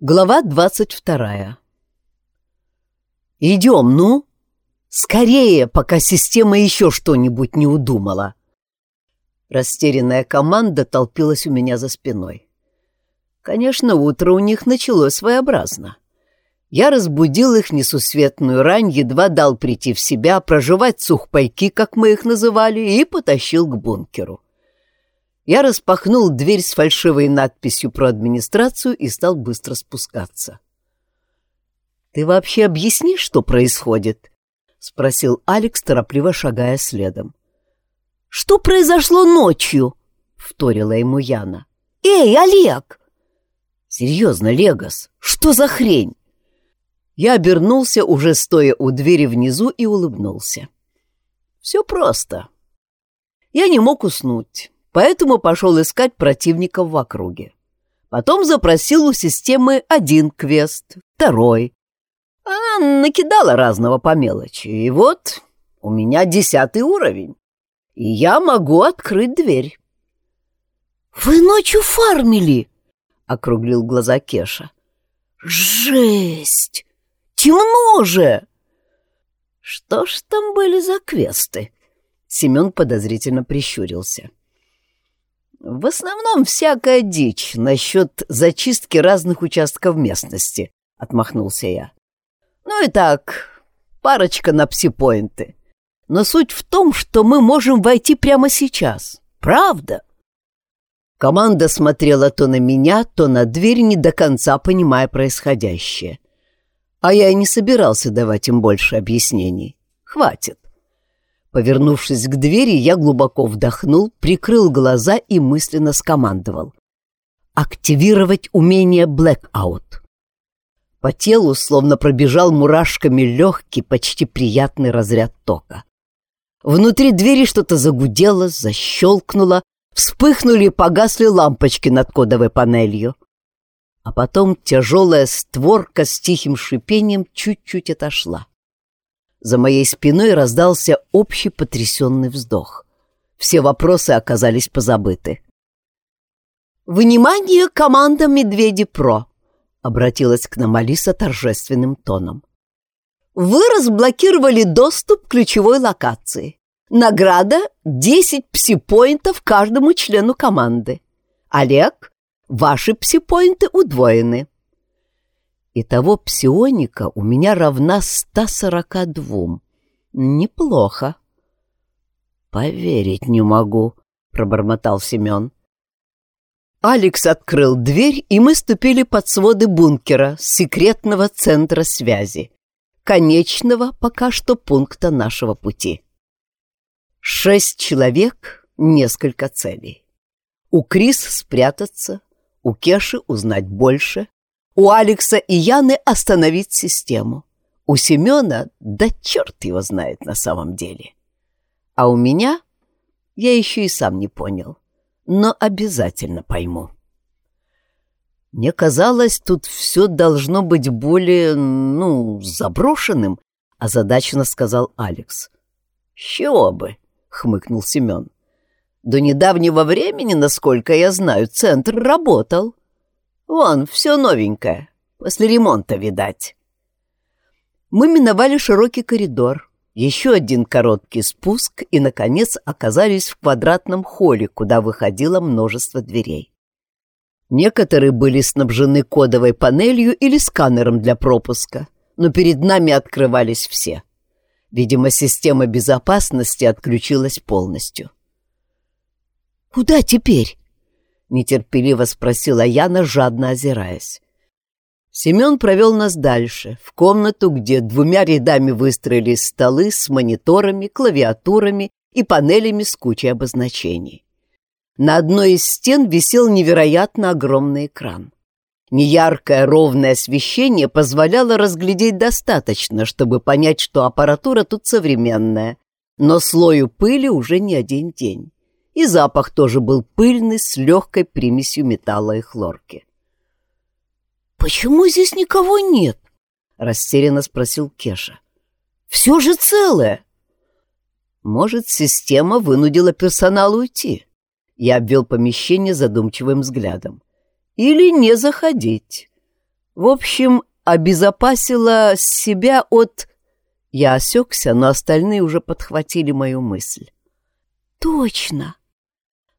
Глава двадцать вторая. «Идем, ну! Скорее, пока система еще что-нибудь не удумала!» Растерянная команда толпилась у меня за спиной. Конечно, утро у них началось своеобразно. Я разбудил их несусветную рань, едва дал прийти в себя, проживать сухпайки, как мы их называли, и потащил к бункеру. Я распахнул дверь с фальшивой надписью про администрацию и стал быстро спускаться. «Ты вообще объяснишь, что происходит?» — спросил Алекс, торопливо шагая следом. «Что произошло ночью?» — вторила ему Яна. «Эй, Олег!» «Серьезно, Легос, что за хрень?» Я обернулся, уже стоя у двери внизу, и улыбнулся. «Все просто. Я не мог уснуть поэтому пошел искать противников в округе. Потом запросил у системы один квест, второй. Она накидала разного по мелочи, и вот у меня десятый уровень, и я могу открыть дверь. «Вы ночью фармили?» — округлил глаза Кеша. «Жесть! Темно же!» «Что ж там были за квесты?» Семен подозрительно прищурился. В основном всякая дичь насчет зачистки разных участков местности, отмахнулся я. Ну и так, парочка на псипоинты. Но суть в том, что мы можем войти прямо сейчас. Правда? Команда смотрела то на меня, то на дверь, не до конца понимая происходящее. А я и не собирался давать им больше объяснений. Хватит. Повернувшись к двери, я глубоко вдохнул, прикрыл глаза и мысленно скомандовал. «Активировать умение Blackout». По телу словно пробежал мурашками легкий, почти приятный разряд тока. Внутри двери что-то загудело, защелкнуло, вспыхнули и погасли лампочки над кодовой панелью. А потом тяжелая створка с тихим шипением чуть-чуть отошла. За моей спиной раздался общий потрясенный вздох. Все вопросы оказались позабыты. «Внимание, команда «Медведи Про!» — обратилась к нам Алиса торжественным тоном. «Вы разблокировали доступ к ключевой локации. Награда — 10 пси-поинтов каждому члену команды. Олег, ваши пси-поинты удвоены. Итого псионика у меня равна 142. Неплохо. Поверить не могу, пробормотал Семен. Алекс открыл дверь, и мы ступили под своды бункера, секретного центра связи, конечного пока что пункта нашего пути. Шесть человек, несколько целей. У Крис спрятаться, у Кеши узнать больше, у Алекса и Яны остановить систему. У Семена, да черт его знает на самом деле. А у меня я еще и сам не понял, но обязательно пойму. Мне казалось, тут все должно быть более, ну, заброшенным, озадаченно сказал Алекс. «Чего бы?» — хмыкнул Семен. «До недавнего времени, насколько я знаю, центр работал. Вон, все новенькое. После ремонта, видать. Мы миновали широкий коридор, еще один короткий спуск и, наконец, оказались в квадратном холле, куда выходило множество дверей. Некоторые были снабжены кодовой панелью или сканером для пропуска, но перед нами открывались все. Видимо, система безопасности отключилась полностью. «Куда теперь?» — нетерпеливо спросила Яна, жадно озираясь. Семен провел нас дальше, в комнату, где двумя рядами выстроились столы с мониторами, клавиатурами и панелями с кучей обозначений. На одной из стен висел невероятно огромный экран. Неяркое ровное освещение позволяло разглядеть достаточно, чтобы понять, что аппаратура тут современная, но слою пыли уже не один день и запах тоже был пыльный с легкой примесью металла и хлорки. «Почему здесь никого нет?» — растерянно спросил Кеша. «Все же целое!» «Может, система вынудила персонал уйти?» Я обвел помещение задумчивым взглядом. «Или не заходить. В общем, обезопасила себя от... Я осекся, но остальные уже подхватили мою мысль. Точно!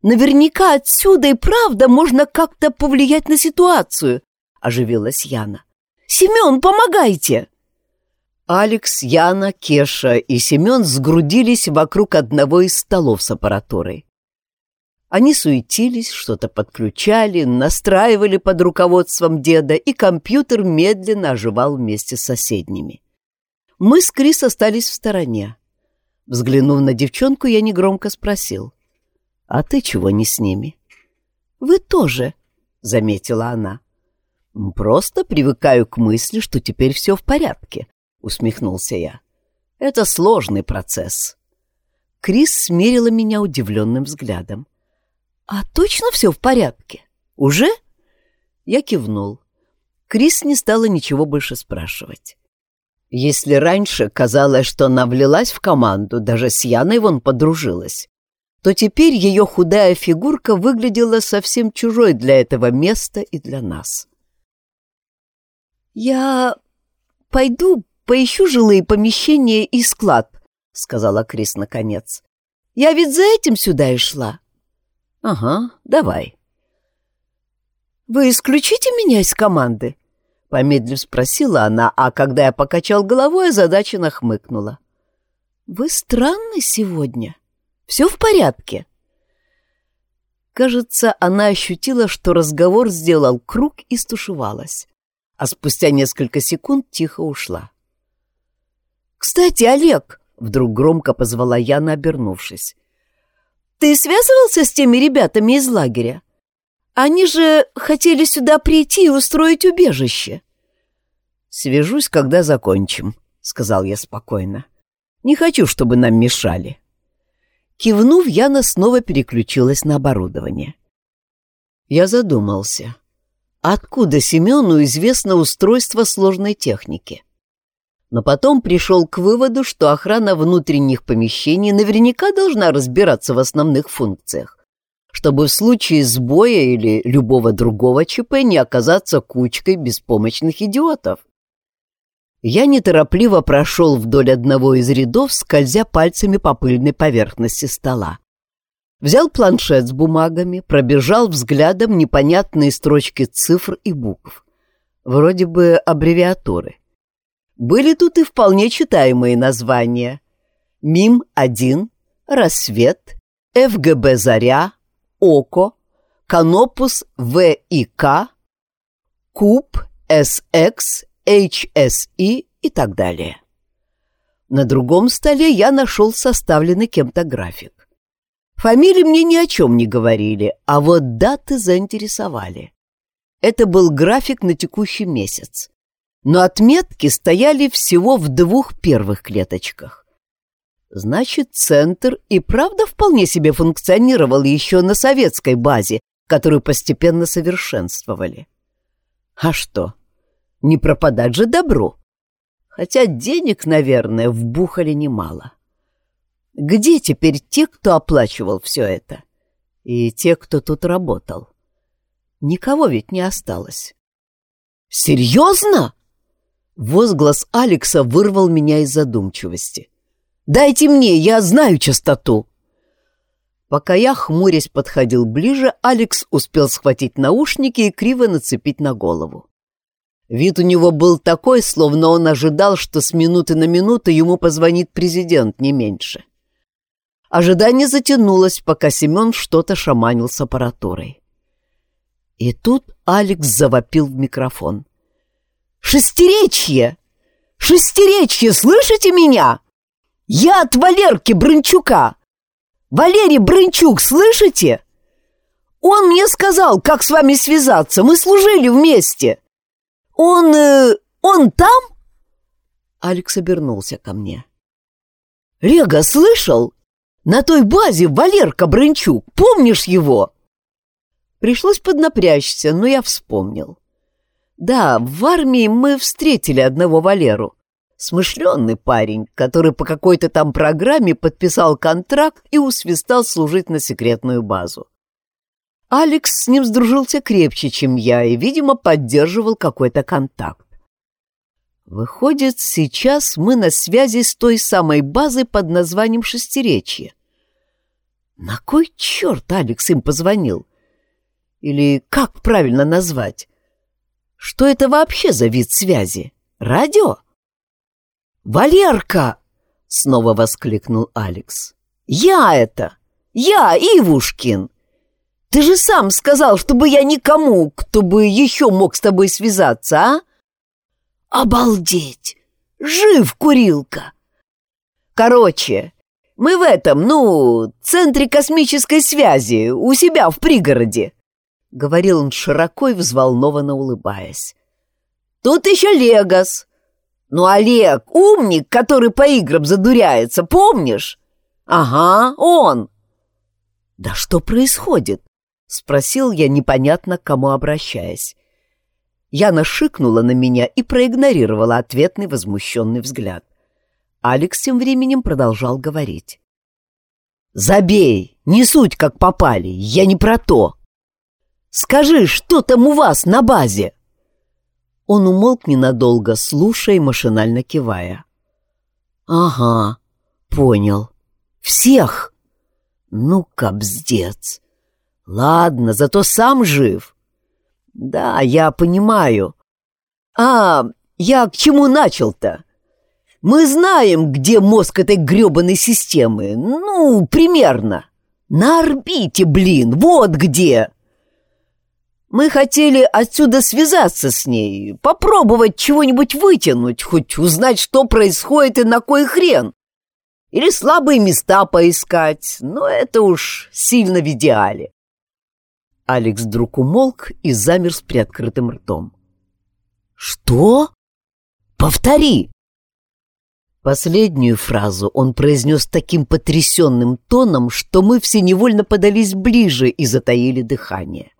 Наверняка отсюда и правда можно как-то повлиять на ситуацию, оживилась Яна. Семен, помогайте! Алекс, Яна, Кеша и Семен сгрудились вокруг одного из столов с аппаратурой. Они суетились, что-то подключали, настраивали под руководством деда, и компьютер медленно оживал вместе с соседними. Мы с Крис остались в стороне. Взглянув на девчонку, я негромко спросил. «А ты чего не с ними?» «Вы тоже», — заметила она. «Просто привыкаю к мысли, что теперь все в порядке», — усмехнулся я. «Это сложный процесс». Крис смерила меня удивленным взглядом. «А точно все в порядке? Уже?» Я кивнул. Крис не стала ничего больше спрашивать. Если раньше казалось, что она влилась в команду, даже с Яной вон подружилась, то теперь ее худая фигурка выглядела совсем чужой для этого места и для нас. «Я пойду поищу жилые помещения и склад», — сказала Крис наконец. «Я ведь за этим сюда и шла». «Ага, давай». «Вы исключите меня из команды?» — помедлив спросила она, а когда я покачал головой, озадаченно хмыкнула. «Вы странны сегодня. Все в порядке?» Кажется, она ощутила, что разговор сделал круг и стушевалась, а спустя несколько секунд тихо ушла. «Кстати, Олег!» — вдруг громко позвала Яна, обернувшись. «Ты связывался с теми ребятами из лагеря? Они же хотели сюда прийти и устроить убежище». «Свяжусь, когда закончим», — сказал я спокойно. «Не хочу, чтобы нам мешали». Кивнув, Яна снова переключилась на оборудование. Я задумался. Откуда Семену известно устройство сложной техники? но потом пришел к выводу, что охрана внутренних помещений наверняка должна разбираться в основных функциях, чтобы в случае сбоя или любого другого ЧП не оказаться кучкой беспомощных идиотов. Я неторопливо прошел вдоль одного из рядов, скользя пальцами по пыльной поверхности стола. Взял планшет с бумагами, пробежал взглядом непонятные строчки цифр и букв. Вроде бы аббревиатуры. Были тут и вполне читаемые названия. МИМ-1, Рассвет, ФГБ Заря, ОКО, Канопус ВИК, КУП, СХ, HSI и так далее. На другом столе я нашел составленный кем-то график. Фамилии мне ни о чем не говорили, а вот даты заинтересовали. Это был график на текущий месяц но отметки стояли всего в двух первых клеточках. Значит, центр и правда вполне себе функционировал еще на советской базе, которую постепенно совершенствовали. А что, не пропадать же добру? Хотя денег, наверное, вбухали немало. Где теперь те, кто оплачивал все это? И те, кто тут работал? Никого ведь не осталось. «Серьезно?» Возглас Алекса вырвал меня из задумчивости. «Дайте мне, я знаю частоту!» Пока я, хмурясь, подходил ближе, Алекс успел схватить наушники и криво нацепить на голову. Вид у него был такой, словно он ожидал, что с минуты на минуту ему позвонит президент, не меньше. Ожидание затянулось, пока Семен что-то шаманил с аппаратурой. И тут Алекс завопил в микрофон. Шестеречье! Шестеречье, слышите меня? Я от Валерки Брынчука. Валерий Брынчук, слышите? Он мне сказал, как с вами связаться. Мы служили вместе. Он... Э, он там?» Алекс обернулся ко мне. «Рега, слышал? На той базе Валерка Брынчук. Помнишь его?» Пришлось поднапрячься, но я вспомнил. Да, в армии мы встретили одного Валеру. Смышленный парень, который по какой-то там программе подписал контракт и усвистал служить на секретную базу. Алекс с ним сдружился крепче, чем я, и, видимо, поддерживал какой-то контакт. Выходит, сейчас мы на связи с той самой базой под названием Шестеречье. На кой черт Алекс им позвонил? Или как правильно назвать? Что это вообще за вид связи? Радио? «Валерка!» — снова воскликнул Алекс. «Я это! Я, Ивушкин! Ты же сам сказал, чтобы я никому, кто бы еще мог с тобой связаться, а?» «Обалдеть! Жив, курилка!» «Короче, мы в этом, ну, центре космической связи, у себя в пригороде», — говорил он широко и взволнованно улыбаясь. «Тут еще Легос. Ну, Олег, умник, который по играм задуряется, помнишь? Ага, он». «Да что происходит?» — спросил я, непонятно к кому обращаясь. Яна шикнула на меня и проигнорировала ответный возмущенный взгляд. Алекс тем временем продолжал говорить. «Забей! Не суть, как попали! Я не про то! Скажи, что там у вас на базе?» Он умолк ненадолго, слушая и машинально кивая. «Ага, понял. Всех? Ну, кобздец! Ладно, зато сам жив. Да, я понимаю. А, я к чему начал-то? Мы знаем, где мозг этой гребаной системы. Ну, примерно. На орбите, блин, вот где. Мы хотели отсюда связаться с ней, попробовать чего-нибудь вытянуть, хоть узнать, что происходит и на кой хрен. Или слабые места поискать, но это уж сильно в идеале. Алекс вдруг умолк и замер с приоткрытым ртом. «Что? Повтори!» Последнюю фразу он произнес таким потрясенным тоном, что мы все невольно подались ближе и затаили дыхание.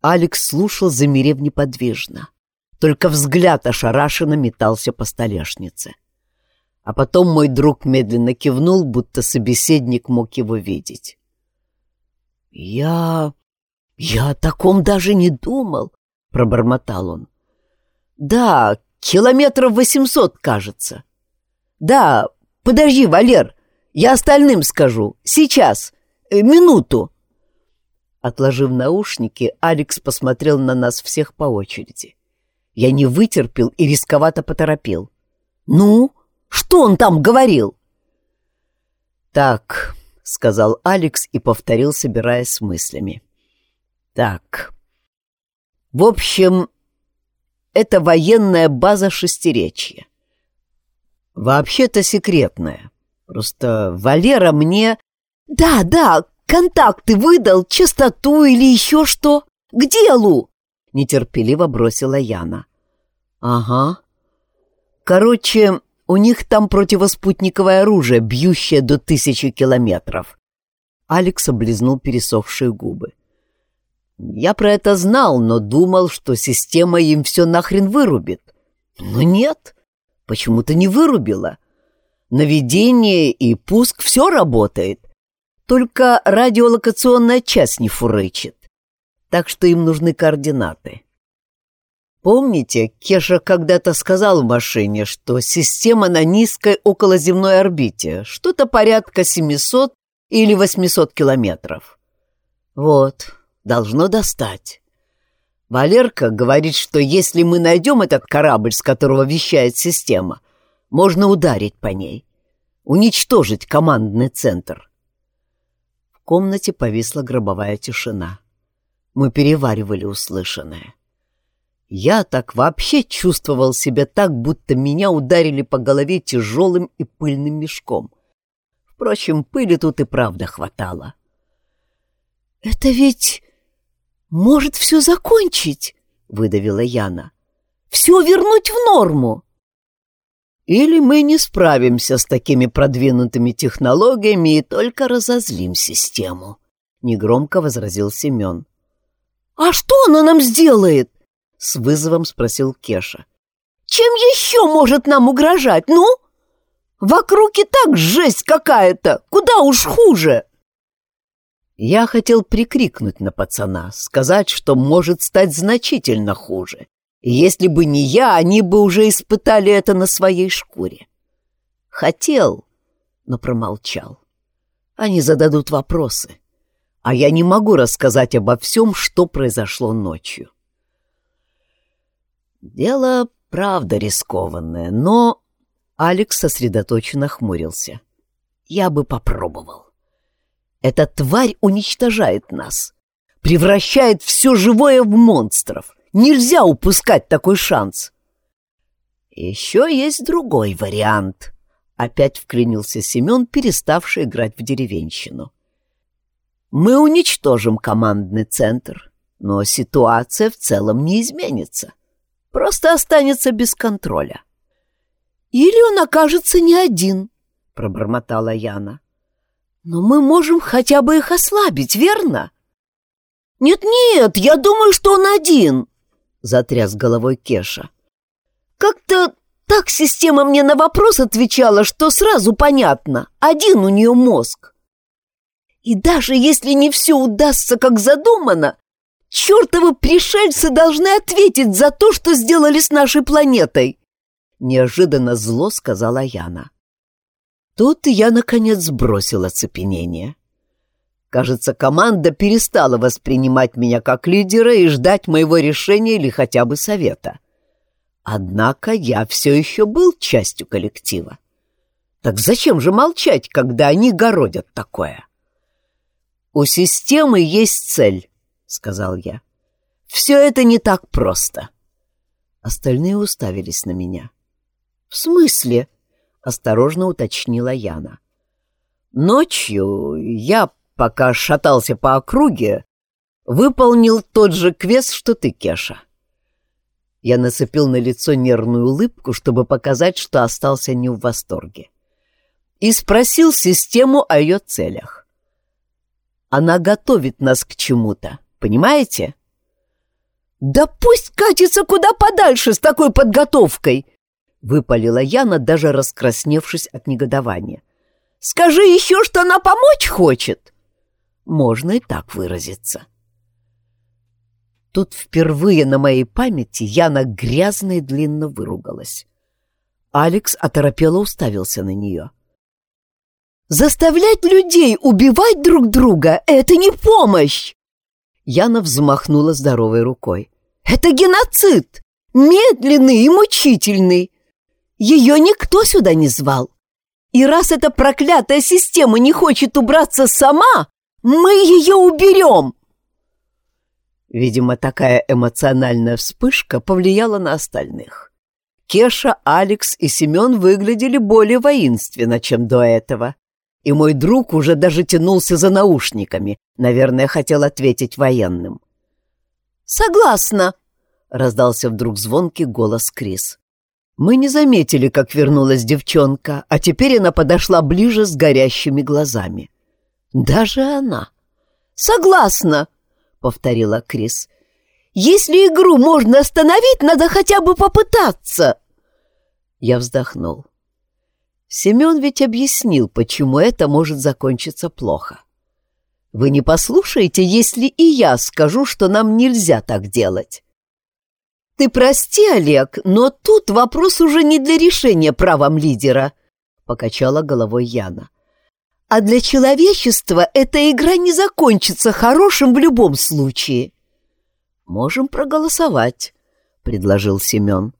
Алекс слушал, замерев неподвижно. Только взгляд ошарашенно метался по столешнице. А потом мой друг медленно кивнул, будто собеседник мог его видеть. «Я... я о таком даже не думал», — пробормотал он. «Да, километров восемьсот, кажется. Да, подожди, Валер, я остальным скажу. Сейчас, э, минуту». Отложив наушники, Алекс посмотрел на нас всех по очереди. Я не вытерпел и рисковато поторопил. «Ну, что он там говорил?» «Так, — сказал Алекс и повторил, собираясь с мыслями. «Так. В общем, это военная база Шестеречья. Вообще-то секретная. Просто Валера мне...» «Да, да, контакты выдал, частоту или еще что. К делу!» — нетерпеливо бросила Яна. «Ага. Короче, у них там противоспутниковое оружие, бьющее до тысячи километров. Алекс облизнул пересохшие губы. Я про это знал, но думал, что система им все нахрен вырубит. Но нет, почему-то не вырубила. Наведение и пуск все работает. Только радиолокационная часть не фурычит. Так что им нужны координаты. Помните, Кеша когда-то сказал в машине, что система на низкой околоземной орбите, что-то порядка 700 или 800 километров. Вот, должно достать. Валерка говорит, что если мы найдем этот корабль, с которого вещает система, можно ударить по ней, уничтожить командный центр. В комнате повисла гробовая тишина. Мы переваривали услышанное. Я так вообще чувствовал себя так, будто меня ударили по голове тяжелым и пыльным мешком. Впрочем, пыли тут и правда хватало. «Это ведь может все закончить», — выдавила Яна. «Все вернуть в норму». «Или мы не справимся с такими продвинутыми технологиями и только разозлим систему», — негромко возразил Семен. «А что она нам сделает?» — с вызовом спросил Кеша. «Чем еще может нам угрожать, ну? Вокруг и так жесть какая-то, куда уж хуже!» Я хотел прикрикнуть на пацана, сказать, что может стать значительно хуже. И если бы не я, они бы уже испытали это на своей шкуре. Хотел, но промолчал. Они зададут вопросы, а я не могу рассказать обо всем, что произошло ночью. Дело, правда, рискованное, но... Алекс сосредоточенно хмурился. Я бы попробовал. Эта тварь уничтожает нас, превращает все живое в монстров. Нельзя упускать такой шанс. Еще есть другой вариант. Опять вклинился Семен, переставший играть в деревенщину. Мы уничтожим командный центр, но ситуация в целом не изменится. Просто останется без контроля. Или он окажется не один, пробормотала Яна. Но мы можем хотя бы их ослабить, верно? Нет-нет, я думаю, что он один, затряс головой Кеша. Как-то так система мне на вопрос отвечала, что сразу понятно. Один у нее мозг. И даже если не все удастся, как задумано, чертовы пришельцы должны ответить за то, что сделали с нашей планетой. Неожиданно зло сказала Яна. Тут я, наконец, сбросил оцепенение. Кажется, команда перестала воспринимать меня как лидера и ждать моего решения или хотя бы совета. Однако я все еще был частью коллектива. Так зачем же молчать, когда они городят такое? «У системы есть цель», — сказал я. «Все это не так просто». Остальные уставились на меня. «В смысле?» — осторожно уточнила Яна. «Ночью я пока шатался по округе, выполнил тот же квест, что ты, Кеша. Я нацепил на лицо нервную улыбку, чтобы показать, что остался не в восторге. И спросил систему о ее целях. Она готовит нас к чему-то, понимаете? «Да пусть катится куда подальше с такой подготовкой!» — выпалила Яна, даже раскрасневшись от негодования. «Скажи еще, что она помочь хочет!» Можно и так выразиться. Тут впервые на моей памяти Яна грязно и длинно выругалась. Алекс оторопело уставился на нее. «Заставлять людей убивать друг друга — это не помощь!» Яна взмахнула здоровой рукой. «Это геноцид! Медленный и мучительный! Ее никто сюда не звал! И раз эта проклятая система не хочет убраться сама, мы ее уберем!» Видимо, такая эмоциональная вспышка повлияла на остальных. Кеша, Алекс и Семен выглядели более воинственно, чем до этого. И мой друг уже даже тянулся за наушниками, наверное, хотел ответить военным. «Согласна!» — раздался вдруг звонкий голос Крис. Мы не заметили, как вернулась девчонка, а теперь она подошла ближе с горящими глазами. Даже она. «Согласна», — повторила Крис. «Если игру можно остановить, надо хотя бы попытаться». Я вздохнул. Семен ведь объяснил, почему это может закончиться плохо. Вы не послушаете, если и я скажу, что нам нельзя так делать. Ты прости, Олег, но тут вопрос уже не для решения правом лидера, покачала головой Яна. А для человечества эта игра не закончится хорошим в любом случае. Можем проголосовать, предложил Семен.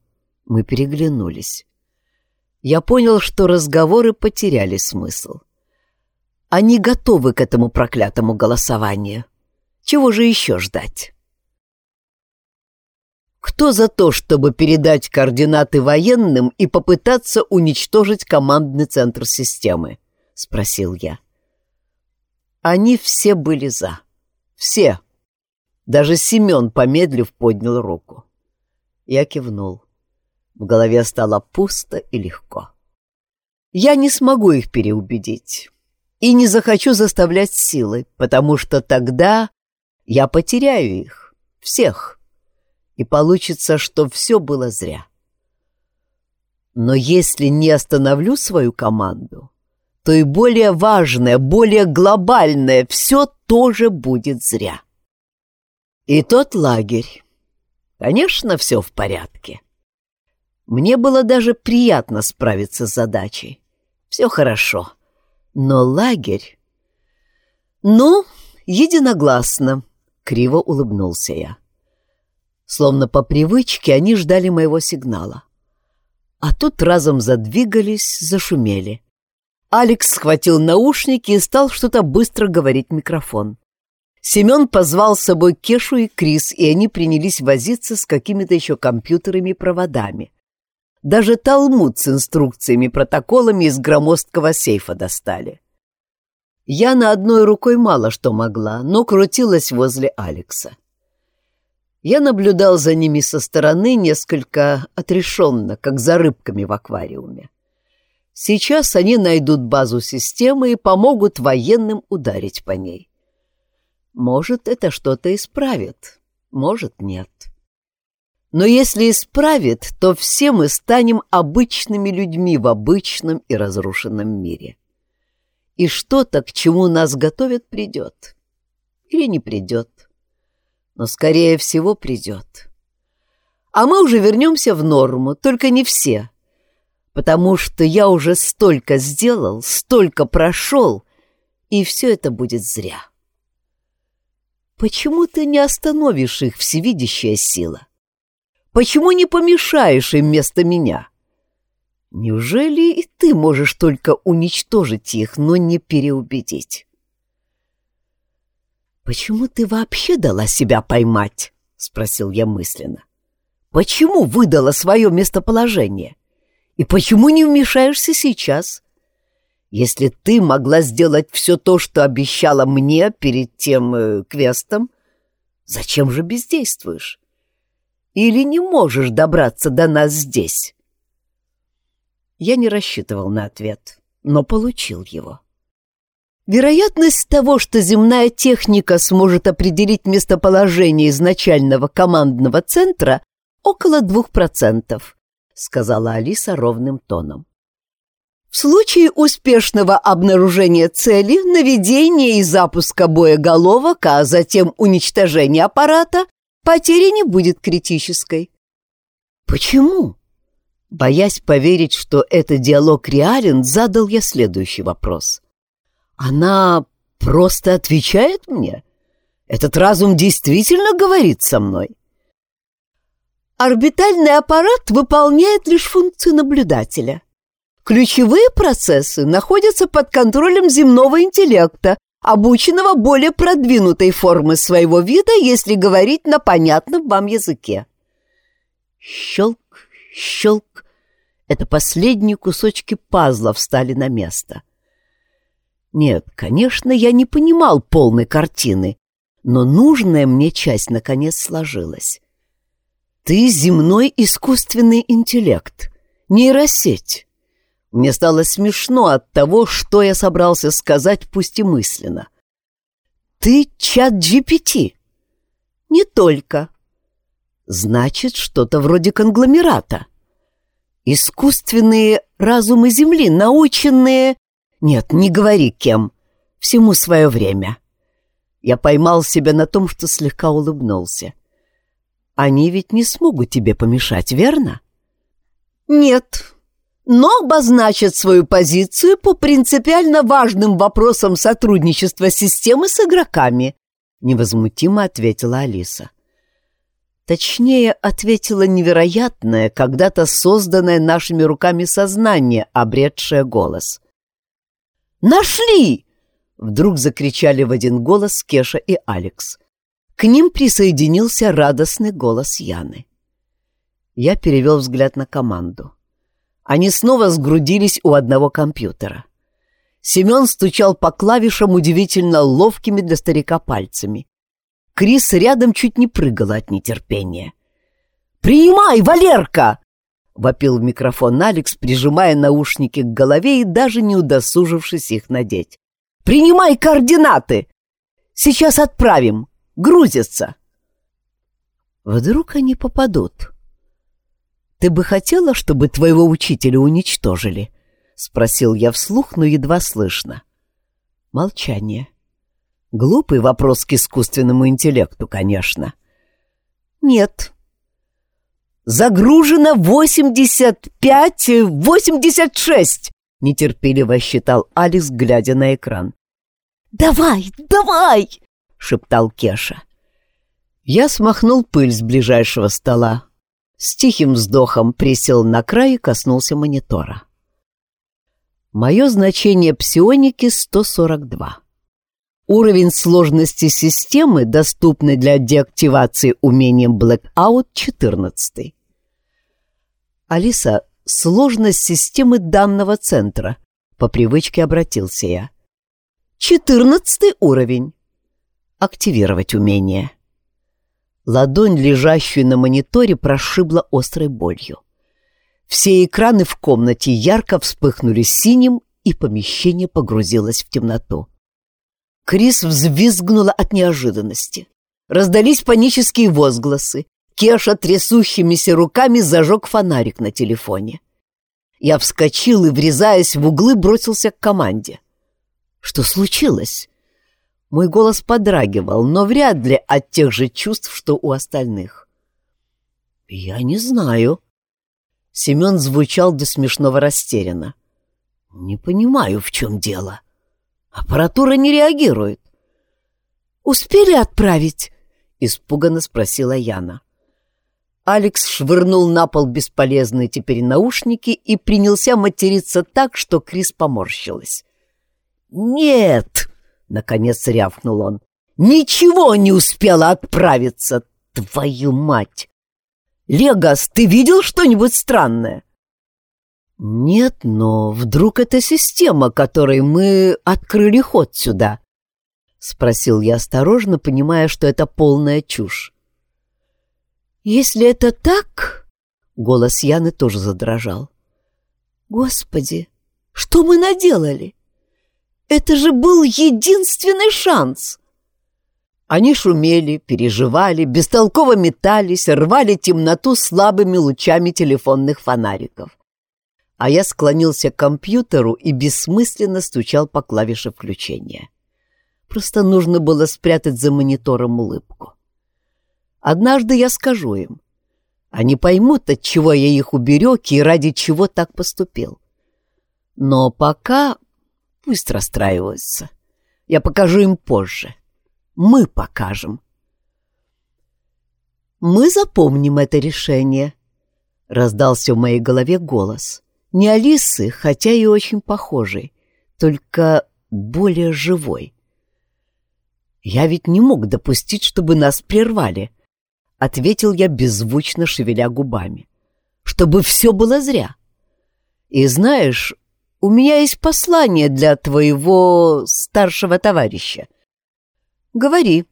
Мы переглянулись. Я понял, что разговоры потеряли смысл. Они готовы к этому проклятому голосованию. Чего же еще ждать? Кто за то, чтобы передать координаты военным и попытаться уничтожить командный центр системы? — спросил я. Они все были за. Все. Даже Семен, помедлив, поднял руку. Я кивнул. В голове стало пусто и легко. Я не смогу их переубедить. И не захочу заставлять силы, потому что тогда я потеряю их, всех. И получится, что все было зря. Но если не остановлю свою команду, то и более важное, более глобальное все тоже будет зря. И тот лагерь. Конечно, все в порядке. Мне было даже приятно справиться с задачей. Все хорошо. Но лагерь... Ну, единогласно, — криво улыбнулся я. Словно по привычке они ждали моего сигнала. А тут разом задвигались, зашумели. Алекс схватил наушники и стал что-то быстро говорить в микрофон. Семен позвал с собой Кешу и Крис, и они принялись возиться с какими-то еще компьютерами и проводами. Даже талмуд с инструкциями, протоколами из громоздкого сейфа достали. Я на одной рукой мало что могла, но крутилась возле Алекса. Я наблюдал за ними со стороны несколько отрешенно, как за рыбками в аквариуме. Сейчас они найдут базу системы и помогут военным ударить по ней. Может, это что-то исправит, может, нет. Но если исправит, то все мы станем обычными людьми в обычном и разрушенном мире. И что-то, к чему нас готовят, придет. Или не придет но, скорее всего, придет. А мы уже вернемся в норму, только не все, потому что я уже столько сделал, столько прошел, и все это будет зря. Почему ты не остановишь их, всевидящая сила? Почему не помешаешь им вместо меня? Неужели и ты можешь только уничтожить их, но не переубедить? «Почему ты вообще дала себя поймать?» — спросил я мысленно. «Почему выдала свое местоположение? И почему не вмешаешься сейчас? Если ты могла сделать все то, что обещала мне перед тем э, квестом, зачем же бездействуешь? Или не можешь добраться до нас здесь?» Я не рассчитывал на ответ, но получил его. Вероятность того, что земная техника сможет определить местоположение изначального командного центра, около двух процентов, сказала Алиса ровным тоном. В случае успешного обнаружения цели, наведения и запуска боеголовок, а затем уничтожения аппарата, потери не будет критической. Почему? Боясь поверить, что этот диалог реален, задал я следующий вопрос. Она просто отвечает мне? Этот разум действительно говорит со мной? Орбитальный аппарат выполняет лишь функцию наблюдателя. Ключевые процессы находятся под контролем земного интеллекта, обученного более продвинутой формы своего вида, если говорить на понятном вам языке. Щелк, щелк. Это последние кусочки пазла встали на место. Нет, конечно, я не понимал полной картины, но нужная мне часть наконец сложилась. Ты земной искусственный интеллект, нейросеть. Мне стало смешно от того, что я собрался сказать, пусть и мысленно. Ты чат GPT. Не только. Значит, что-то вроде конгломерата. Искусственные разумы Земли, наученные нет, не говори кем. Всему свое время. Я поймал себя на том, что слегка улыбнулся. Они ведь не смогут тебе помешать, верно? Нет, но обозначат свою позицию по принципиально важным вопросам сотрудничества системы с игроками, невозмутимо ответила Алиса. Точнее, ответила невероятное, когда-то созданное нашими руками сознание, обретшее голос — «Нашли!» — вдруг закричали в один голос Кеша и Алекс. К ним присоединился радостный голос Яны. Я перевел взгляд на команду. Они снова сгрудились у одного компьютера. Семен стучал по клавишам удивительно ловкими для старика пальцами. Крис рядом чуть не прыгала от нетерпения. «Принимай, Валерка!» вопил в микрофон Алекс, прижимая наушники к голове и даже не удосужившись их надеть. «Принимай координаты! Сейчас отправим! Грузится!» Вдруг они попадут. «Ты бы хотела, чтобы твоего учителя уничтожили?» — спросил я вслух, но едва слышно. Молчание. Глупый вопрос к искусственному интеллекту, конечно. Нет. Загружено 85-86, нетерпеливо считал Алекс, глядя на экран. «Давай, давай!» — шептал Кеша. Я смахнул пыль с ближайшего стола. С тихим вздохом присел на край и коснулся монитора. Мое значение псионики 142. Уровень сложности системы, доступный для деактивации умением Blackout, 14. Алиса, сложность системы данного центра. По привычке обратился я. Четырнадцатый уровень. Активировать умение. Ладонь, лежащую на мониторе, прошибла острой болью. Все экраны в комнате ярко вспыхнули синим, и помещение погрузилось в темноту. Крис взвизгнула от неожиданности. Раздались панические возгласы. Кеша трясущимися руками зажег фонарик на телефоне. Я вскочил и, врезаясь в углы, бросился к команде. Что случилось? Мой голос подрагивал, но вряд ли от тех же чувств, что у остальных. «Я не знаю», Семен звучал до смешного растерянно. «Не понимаю, в чем дело. Аппаратура не реагирует». «Успели отправить?» — испуганно спросила Яна. Алекс швырнул на пол бесполезные теперь наушники и принялся материться так, что Крис поморщилась. «Нет!» — наконец рявкнул он. «Ничего не успела отправиться! Твою мать!» Легас, ты видел что-нибудь странное?» «Нет, но вдруг это система, которой мы открыли ход сюда?» — спросил я осторожно, понимая, что это полная чушь. «Если это так...» — голос Яны тоже задрожал. «Господи, что мы наделали? Это же был единственный шанс!» Они шумели, переживали, бестолково метались, рвали темноту слабыми лучами телефонных фонариков. А я склонился к компьютеру и бессмысленно стучал по клавише включения. Просто нужно было спрятать за монитором улыбку. Однажды я скажу им. Они поймут, от чего я их уберег и ради чего так поступил. Но пока пусть расстраиваются. Я покажу им позже мы покажем. «Мы запомним это решение», — раздался в моей голове голос. Не Алисы, хотя и очень похожий, только более живой. «Я ведь не мог допустить, чтобы нас прервали», — ответил я беззвучно, шевеля губами. «Чтобы все было зря. И знаешь, у меня есть послание для твоего старшего товарища. Говори.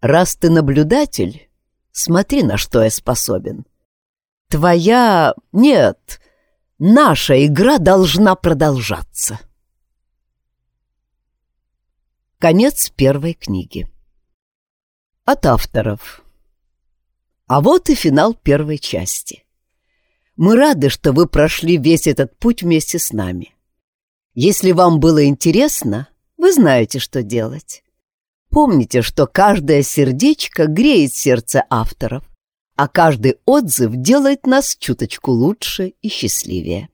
Раз ты наблюдатель, смотри, на что я способен. Твоя... Нет, наша игра должна продолжаться. Конец первой книги. От авторов. А вот и финал первой части. Мы рады, что вы прошли весь этот путь вместе с нами. Если вам было интересно, вы знаете, что делать. Помните, что каждое сердечко греет сердце авторов, а каждый отзыв делает нас чуточку лучше и счастливее.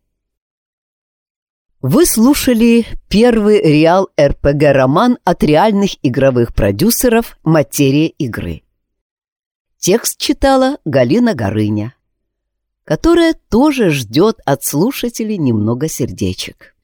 Вы слушали первый реал РПГ-роман от реальных игровых продюсеров «Материя игры». Текст читала Галина Горыня, которая тоже ждет от слушателей немного сердечек.